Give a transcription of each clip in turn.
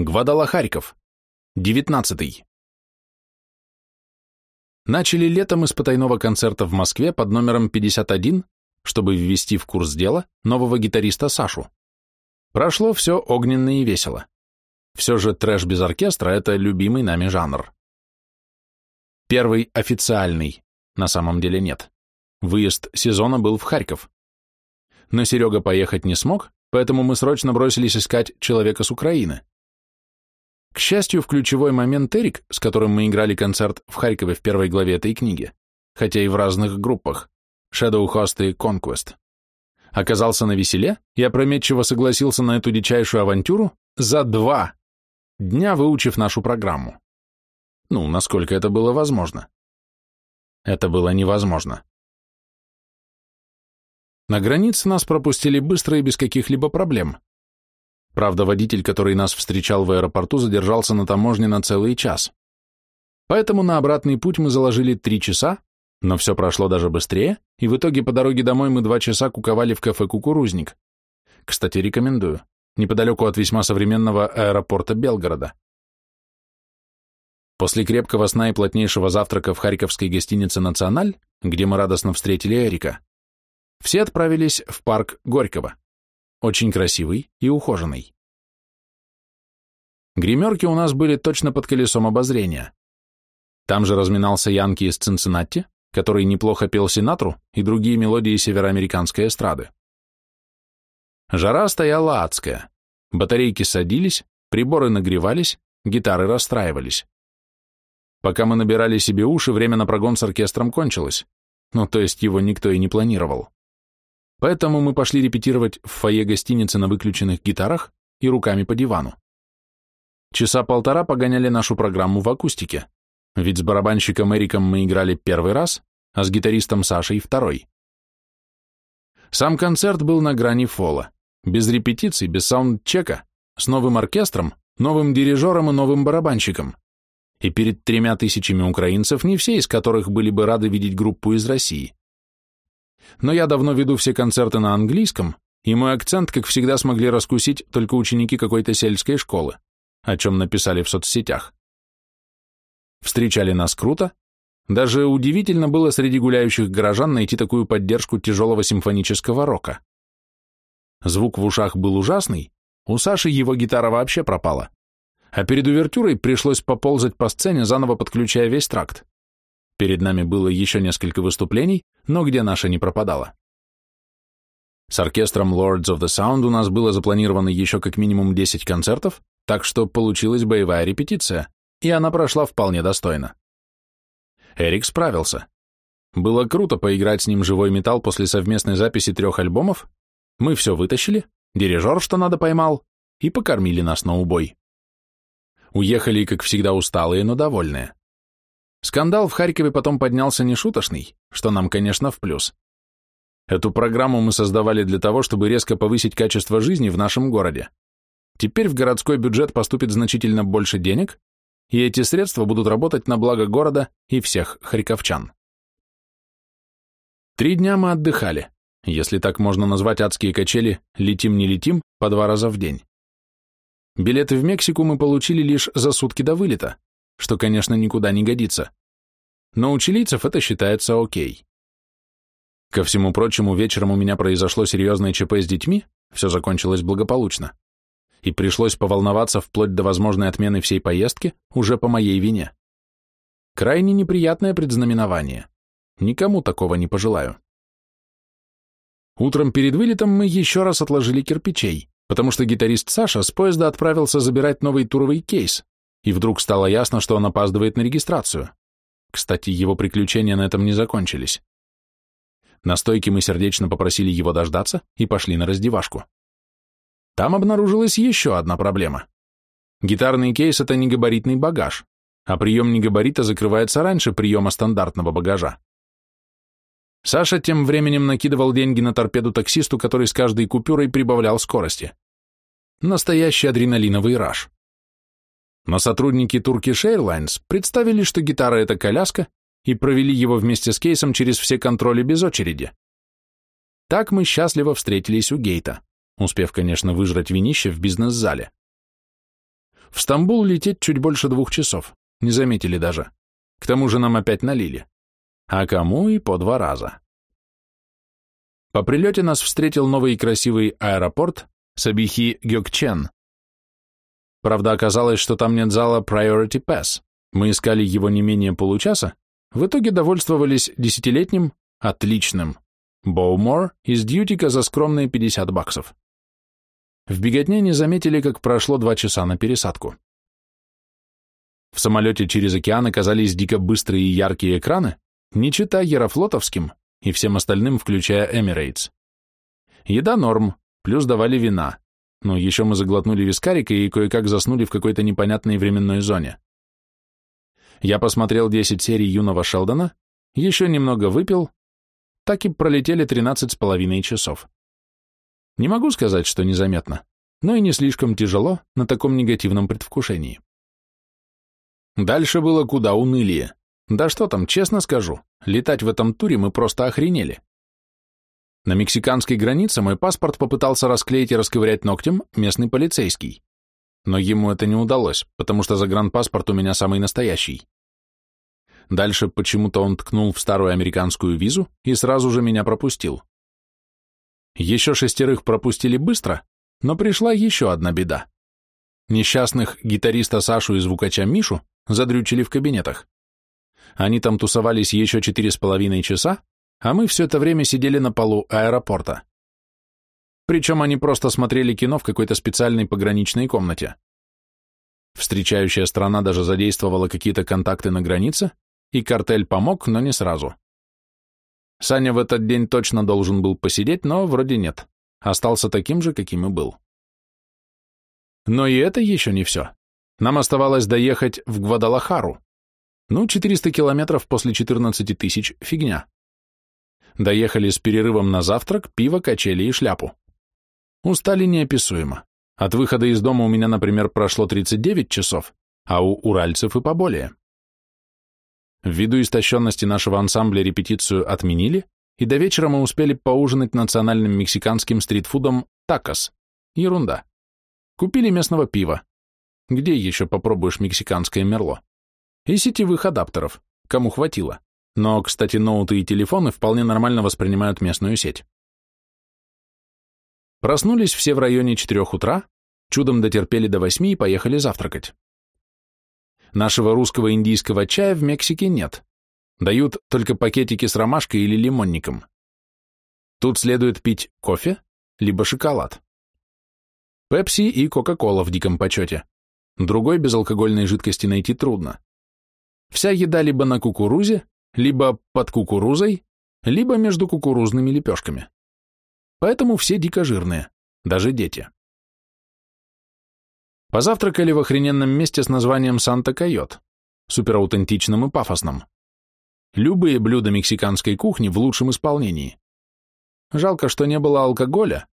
Гвадалахарьков. 19. Начали летом из потайного концерта в Москве под номером 51, чтобы ввести в курс дела нового гитариста Сашу. Прошло все огненно и весело. Все же трэш без оркестра – это любимый нами жанр. Первый официальный, на самом деле нет. Выезд сезона был в Харьков. Но Серега поехать не смог, поэтому мы срочно бросились искать человека с Украины. К счастью, в ключевой момент Эрик, с которым мы играли концерт в Харькове в первой главе этой книги, хотя и в разных группах, Shadow Host и Conquest, оказался на веселе и опрометчиво согласился на эту дичайшую авантюру за два дня, выучив нашу программу. Ну, насколько это было возможно. Это было невозможно. На границе нас пропустили быстро и без каких-либо проблем. Правда, водитель, который нас встречал в аэропорту, задержался на таможне на целый час. Поэтому на обратный путь мы заложили три часа, но все прошло даже быстрее, и в итоге по дороге домой мы два часа куковали в кафе «Кукурузник». Кстати, рекомендую. Неподалеку от весьма современного аэропорта Белгорода. После крепкого сна и плотнейшего завтрака в харьковской гостинице «Националь», где мы радостно встретили Эрика, все отправились в парк Горького очень красивый и ухоженный. Гримерки у нас были точно под колесом обозрения. Там же разминался Янки из Цинциннати, который неплохо пел Синатру и другие мелодии североамериканской эстрады. Жара стояла адская. Батарейки садились, приборы нагревались, гитары расстраивались. Пока мы набирали себе уши, время на прогон с оркестром кончилось. Ну, то есть его никто и не планировал. Поэтому мы пошли репетировать в фойе гостиницы на выключенных гитарах и руками по дивану. Часа полтора погоняли нашу программу в акустике, ведь с барабанщиком Эриком мы играли первый раз, а с гитаристом Сашей второй. Сам концерт был на грани фола, без репетиций, без саундчека, с новым оркестром, новым дирижером и новым барабанщиком. И перед тремя тысячами украинцев, не все из которых были бы рады видеть группу из России но я давно веду все концерты на английском, и мой акцент, как всегда, смогли раскусить только ученики какой-то сельской школы, о чем написали в соцсетях. Встречали нас круто, даже удивительно было среди гуляющих горожан найти такую поддержку тяжелого симфонического рока. Звук в ушах был ужасный, у Саши его гитара вообще пропала, а перед увертюрой пришлось поползать по сцене, заново подключая весь тракт. Перед нами было еще несколько выступлений, но где наша не пропадала. С оркестром Lords of the Sound у нас было запланировано еще как минимум 10 концертов, так что получилась боевая репетиция, и она прошла вполне достойно. Эрик справился. Было круто поиграть с ним живой металл после совместной записи трех альбомов, мы все вытащили, дирижер что надо поймал, и покормили нас на убой. Уехали, как всегда, усталые, но довольные. Скандал в Харькове потом поднялся нешуточный, что нам, конечно, в плюс. Эту программу мы создавали для того, чтобы резко повысить качество жизни в нашем городе. Теперь в городской бюджет поступит значительно больше денег, и эти средства будут работать на благо города и всех харьковчан. Три дня мы отдыхали, если так можно назвать адские качели «летим-не летим» по два раза в день. Билеты в Мексику мы получили лишь за сутки до вылета, что, конечно, никуда не годится. Но у чилийцев это считается окей. Ко всему прочему, вечером у меня произошло серьезное ЧП с детьми, все закончилось благополучно, и пришлось поволноваться вплоть до возможной отмены всей поездки уже по моей вине. Крайне неприятное предзнаменование. Никому такого не пожелаю. Утром перед вылетом мы еще раз отложили кирпичей, потому что гитарист Саша с поезда отправился забирать новый туровый кейс, и вдруг стало ясно, что он опаздывает на регистрацию. Кстати, его приключения на этом не закончились. На стойке мы сердечно попросили его дождаться и пошли на раздевашку. Там обнаружилась еще одна проблема. Гитарный кейс — это не габаритный багаж, а прием негабарита закрывается раньше приема стандартного багажа. Саша тем временем накидывал деньги на торпеду таксисту, который с каждой купюрой прибавлял скорости. Настоящий адреналиновый раш. Но сотрудники Turkish Airlines представили, что гитара — это коляска, и провели его вместе с кейсом через все контроли без очереди. Так мы счастливо встретились у гейта, успев, конечно, выжрать винище в бизнес-зале. В Стамбул лететь чуть больше двух часов, не заметили даже. К тому же нам опять налили. А кому и по два раза. По прилете нас встретил новый красивый аэропорт Сабихи Гёкчен. Правда, оказалось, что там нет зала Priority Pass. Мы искали его не менее получаса, в итоге довольствовались десятилетним, отличным, Боумор из Дьютика за скромные 50 баксов. В беготне не заметили, как прошло два часа на пересадку. В самолете через океан оказались дико быстрые и яркие экраны, не чита Ярофлотовским и всем остальным, включая Emirates. Еда норм, плюс давали вина, но еще мы заглотнули вискарика и кое-как заснули в какой-то непонятной временной зоне. Я посмотрел 10 серий юного Шелдона, еще немного выпил, так и пролетели 13 с половиной часов. Не могу сказать, что незаметно, но и не слишком тяжело на таком негативном предвкушении. Дальше было куда унылее. Да что там, честно скажу, летать в этом туре мы просто охренели. На мексиканской границе мой паспорт попытался расклеить и расковырять ногтем местный полицейский но ему это не удалось, потому что загранпаспорт у меня самый настоящий. Дальше почему-то он ткнул в старую американскую визу и сразу же меня пропустил. Еще шестерых пропустили быстро, но пришла еще одна беда. Несчастных гитариста Сашу и звукача Мишу задрючили в кабинетах. Они там тусовались еще четыре с половиной часа, а мы все это время сидели на полу аэропорта. Причем они просто смотрели кино в какой-то специальной пограничной комнате. Встречающая страна даже задействовала какие-то контакты на границе, и картель помог, но не сразу. Саня в этот день точно должен был посидеть, но вроде нет. Остался таким же, каким и был. Но и это еще не все. Нам оставалось доехать в Гвадалахару. Ну, 400 километров после 14 тысяч – фигня. Доехали с перерывом на завтрак, пиво, качели и шляпу. Устали неописуемо. От выхода из дома у меня, например, прошло 39 часов, а у уральцев и поболее. Ввиду истощенности нашего ансамбля репетицию отменили, и до вечера мы успели поужинать национальным мексиканским стритфудом такос. Ерунда. Купили местного пива. Где еще попробуешь мексиканское мерло? И сетевых адаптеров, кому хватило. Но, кстати, ноуты и телефоны вполне нормально воспринимают местную сеть. Проснулись все в районе четырех утра, чудом дотерпели до восьми и поехали завтракать. Нашего русского индийского чая в Мексике нет. Дают только пакетики с ромашкой или лимонником. Тут следует пить кофе, либо шоколад. Пепси и Кока-Кола в диком почете. Другой безалкогольной жидкости найти трудно. Вся еда либо на кукурузе, либо под кукурузой, либо между кукурузными лепешками. Поэтому все дико жирные, даже дети. Позавтракали в охрененном месте с названием Санта-Койот, супераутентичным и пафосным. Любые блюда мексиканской кухни в лучшем исполнении. Жалко, что не было алкоголя,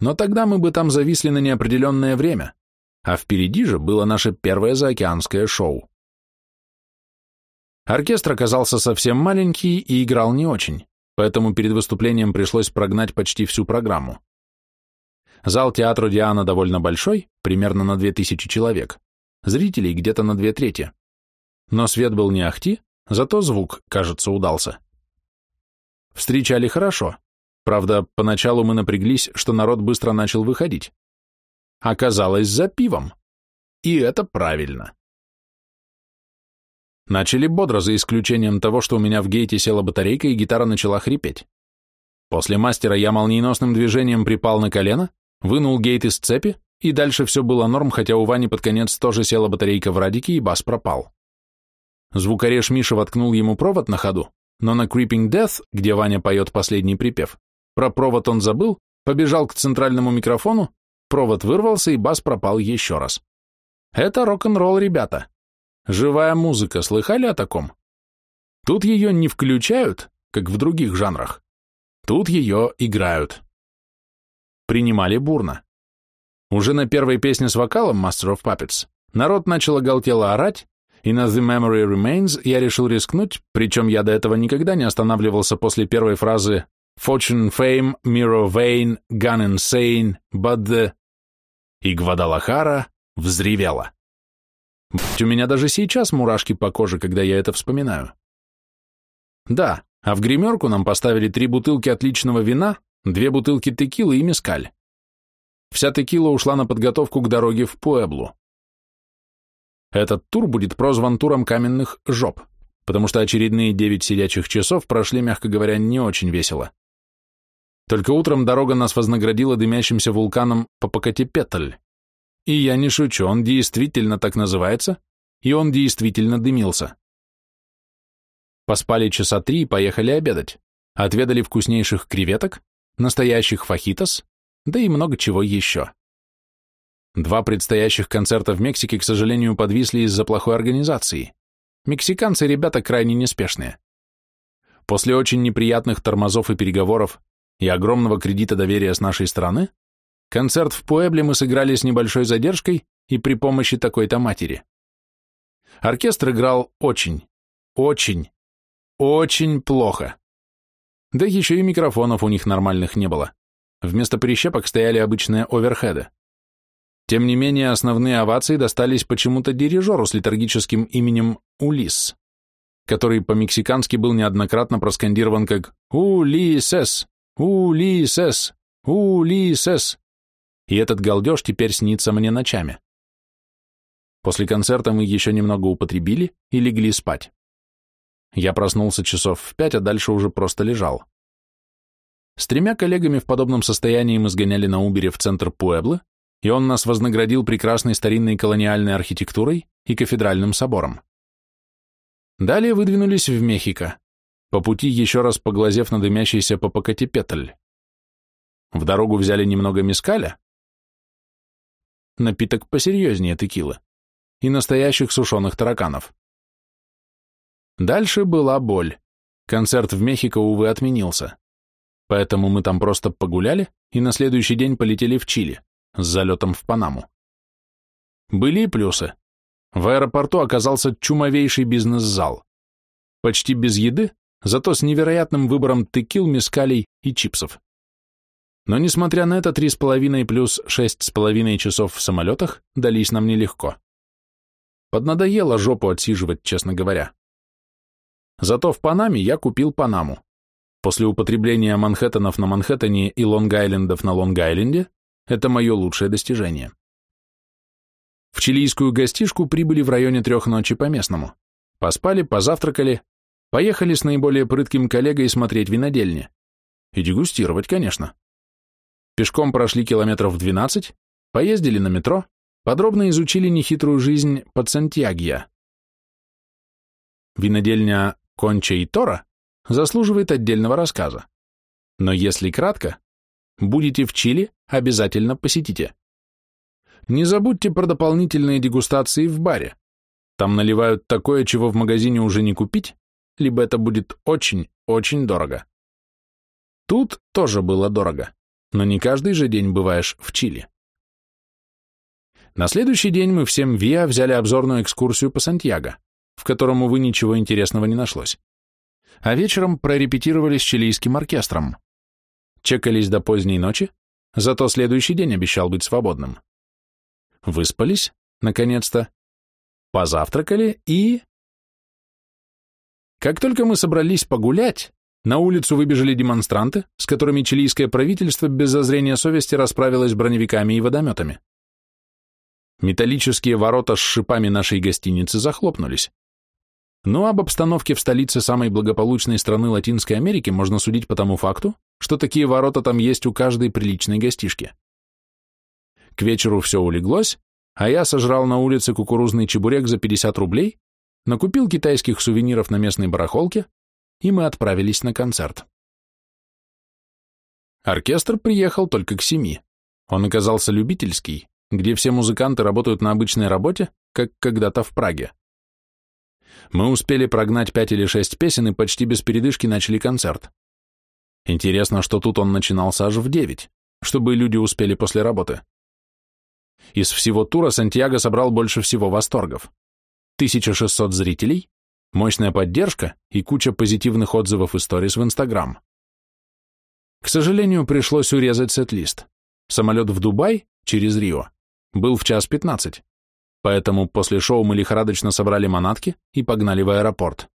но тогда мы бы там зависли на неопределенное время, а впереди же было наше первое заокеанское шоу. Оркестр оказался совсем маленький и играл не очень поэтому перед выступлением пришлось прогнать почти всю программу. Зал театра Диана довольно большой, примерно на 2000 человек, зрителей где-то на две трети. Но свет был не ахти, зато звук, кажется, удался. Встречали хорошо. Правда, поначалу мы напряглись, что народ быстро начал выходить. Оказалось, за пивом. И это правильно. Начали бодро, за исключением того, что у меня в гейте села батарейка и гитара начала хрипеть. После мастера я молниеносным движением припал на колено, вынул гейт из цепи, и дальше все было норм, хотя у Вани под конец тоже села батарейка в радике, и бас пропал. Звукореж Миша воткнул ему провод на ходу, но на Creeping Death, где Ваня поет последний припев, про провод он забыл, побежал к центральному микрофону, провод вырвался, и бас пропал еще раз. Это рок-н-ролл, ребята. Живая музыка, слыхали о таком? Тут ее не включают, как в других жанрах. Тут ее играют. Принимали бурно. Уже на первой песне с вокалом Master of Puppets народ начал оголтело орать, и на The Memory Remains я решил рискнуть, причем я до этого никогда не останавливался после первой фразы Fortune, Fame, Mirror Vain, Gun Insane, But the... И Гвадалахара взревела. Будь у меня даже сейчас мурашки по коже, когда я это вспоминаю. Да, а в гримерку нам поставили три бутылки отличного вина, две бутылки текилы и мескаль. Вся текила ушла на подготовку к дороге в Пуэблу. Этот тур будет прозван туром каменных жоп, потому что очередные девять сидячих часов прошли, мягко говоря, не очень весело. Только утром дорога нас вознаградила дымящимся вулканом Попокатепетль. И я не шучу, он действительно так называется, и он действительно дымился. Поспали часа три и поехали обедать. Отведали вкуснейших креветок, настоящих фахитос, да и много чего еще. Два предстоящих концерта в Мексике, к сожалению, подвисли из-за плохой организации. Мексиканцы ребята крайне неспешные. После очень неприятных тормозов и переговоров и огромного кредита доверия с нашей стороны, концерт в Пуэбле мы сыграли с небольшой задержкой и при помощи такой-то матери. Оркестр играл очень, очень, очень плохо. Да еще и микрофонов у них нормальных не было. Вместо прищепок стояли обычные оверхеды. Тем не менее, основные овации достались почему-то дирижеру с литургическим именем Улис, который по-мексикански был неоднократно проскандирован как «Улисес! Улисес! Улисес!» И этот галдеж теперь снится мне ночами. После концерта мы еще немного употребили и легли спать. Я проснулся часов в пять, а дальше уже просто лежал. С тремя коллегами в подобном состоянии мы сгоняли на Убере в центр Пуэблы, и он нас вознаградил прекрасной старинной колониальной архитектурой и кафедральным собором. Далее выдвинулись в Мехико, по пути еще раз поглазев на дымящийся Попокатепетль. В дорогу взяли немного мискаля, напиток посерьезнее текилы, и настоящих сушеных тараканов. Дальше была боль. Концерт в Мехико, увы, отменился. Поэтому мы там просто погуляли и на следующий день полетели в Чили с залетом в Панаму. Были и плюсы. В аэропорту оказался чумовейший бизнес-зал. Почти без еды, зато с невероятным выбором текил, мескалей и чипсов. Но несмотря на это, три с половиной плюс шесть с половиной часов в самолетах дались нам нелегко. Поднадоело жопу отсиживать, честно говоря. Зато в Панаме я купил Панаму. После употребления Манхэттенов на Манхэттене и Лонг-Айлендов на Лонг-Айленде это мое лучшее достижение. В чилийскую гостишку прибыли в районе трех ночи по местному. Поспали, позавтракали, поехали с наиболее прытким коллегой смотреть винодельни. И дегустировать, конечно. Пешком прошли километров 12, поездили на метро, подробно изучили нехитрую жизнь под Сантьягия. Винодельня Конча и Тора заслуживает отдельного рассказа. Но если кратко, будете в Чили, обязательно посетите. Не забудьте про дополнительные дегустации в баре. Там наливают такое, чего в магазине уже не купить, либо это будет очень-очень дорого. Тут тоже было дорого, но не каждый же день бываешь в Чили. На следующий день мы всем ВИА взяли обзорную экскурсию по Сантьяго, в котором, увы, ничего интересного не нашлось. А вечером прорепетировали с чилийским оркестром. Чекались до поздней ночи, зато следующий день обещал быть свободным. Выспались, наконец-то, позавтракали и... Как только мы собрались погулять, на улицу выбежали демонстранты, с которыми чилийское правительство без зазрения совести расправилось броневиками и водометами. Металлические ворота с шипами нашей гостиницы захлопнулись. Но об обстановке в столице самой благополучной страны Латинской Америки можно судить по тому факту, что такие ворота там есть у каждой приличной гостишки. К вечеру все улеглось, а я сожрал на улице кукурузный чебурек за 50 рублей, накупил китайских сувениров на местной барахолке, и мы отправились на концерт. Оркестр приехал только к семи. Он оказался любительский, где все музыканты работают на обычной работе, как когда-то в Праге. Мы успели прогнать пять или шесть песен и почти без передышки начали концерт. Интересно, что тут он начинался аж в девять, чтобы люди успели после работы. Из всего тура Сантьяго собрал больше всего восторгов. 1600 зрителей, мощная поддержка и куча позитивных отзывов и сторис в Инстаграм. К сожалению, пришлось урезать сет-лист. Самолет в Дубай через Рио был в час 15. Поэтому после шоу мы лихорадочно собрали манатки и погнали в аэропорт.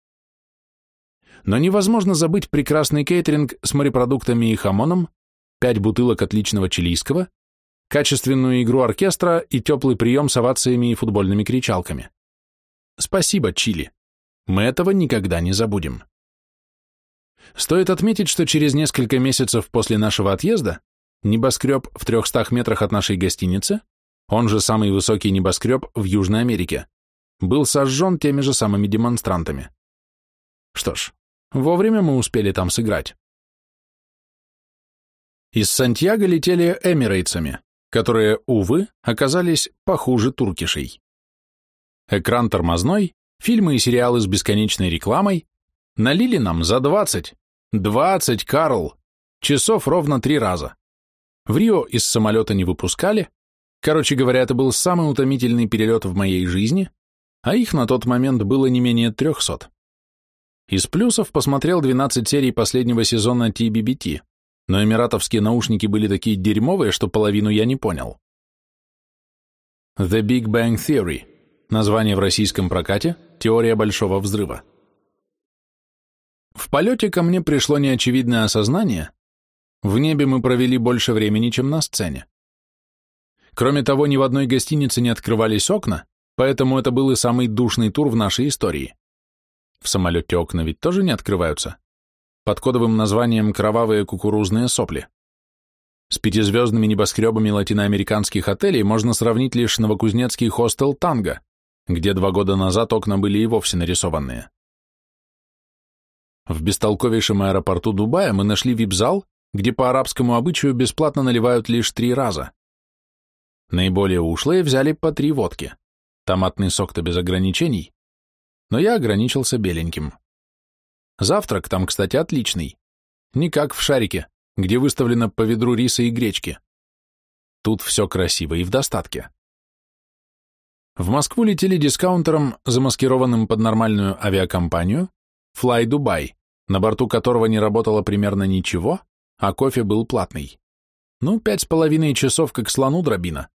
Но невозможно забыть прекрасный кейтеринг с морепродуктами и хамоном, пять бутылок отличного чилийского, качественную игру оркестра и теплый прием с овациями и футбольными кричалками. Спасибо, Чили. Мы этого никогда не забудем. Стоит отметить, что через несколько месяцев после нашего отъезда небоскреб в 300 метрах от нашей гостиницы, он же самый высокий небоскреб в Южной Америке, был сожжен теми же самыми демонстрантами. Что ж, вовремя мы успели там сыграть. Из Сантьяго летели эмирейтсами, которые, увы, оказались похуже туркишей. Экран тормозной, фильмы и сериалы с бесконечной рекламой налили нам за 20, 20, Карл, часов ровно три раза. В Рио из самолета не выпускали, короче говоря, это был самый утомительный перелет в моей жизни, а их на тот момент было не менее 300. Из плюсов посмотрел 12 серий последнего сезона TBBT, но эмиратовские наушники были такие дерьмовые, что половину я не понял. The Big Bang Theory. Название в российском прокате «Теория большого взрыва». В полете ко мне пришло неочевидное осознание. В небе мы провели больше времени, чем на сцене. Кроме того, ни в одной гостинице не открывались окна, поэтому это был и самый душный тур в нашей истории. В самолете окна ведь тоже не открываются под кодовым названием «Кровавые кукурузные сопли». С пятизвездными небоскребами латиноамериканских отелей можно сравнить лишь новокузнецкий хостел «Танго», где два года назад окна были и вовсе нарисованные. В бестолковейшем аэропорту Дубая мы нашли вип-зал, где по арабскому обычаю бесплатно наливают лишь три раза. Наиболее ушлые взяли по три водки. Томатный сок-то без ограничений, но я ограничился беленьким. Завтрак там, кстати, отличный. Не как в шарике, где выставлено по ведру риса и гречки. Тут все красиво и в достатке. В Москву летели дискаунтером, замаскированным под нормальную авиакомпанию, Fly Dubai, на борту которого не работало примерно ничего, а кофе был платный. Ну, пять с половиной часов, как слону дробина.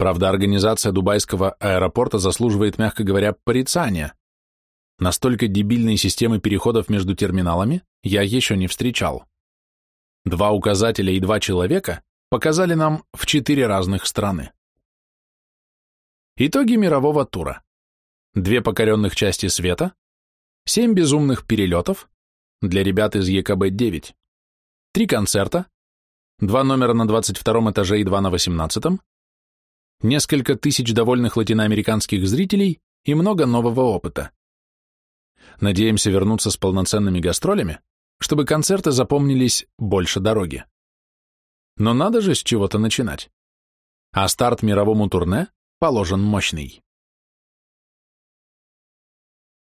Правда, организация дубайского аэропорта заслуживает, мягко говоря, порицания. Настолько дебильной системы переходов между терминалами я еще не встречал. Два указателя и два человека показали нам в четыре разных страны. Итоги мирового тура. Две покоренных части света, семь безумных перелетов для ребят из ЕКБ-9, три концерта, два номера на 22 этаже и два на 18, несколько тысяч довольных латиноамериканских зрителей и много нового опыта. Надеемся вернуться с полноценными гастролями, чтобы концерты запомнились больше дороги. Но надо же с чего-то начинать. А старт мировому турне положен мощный.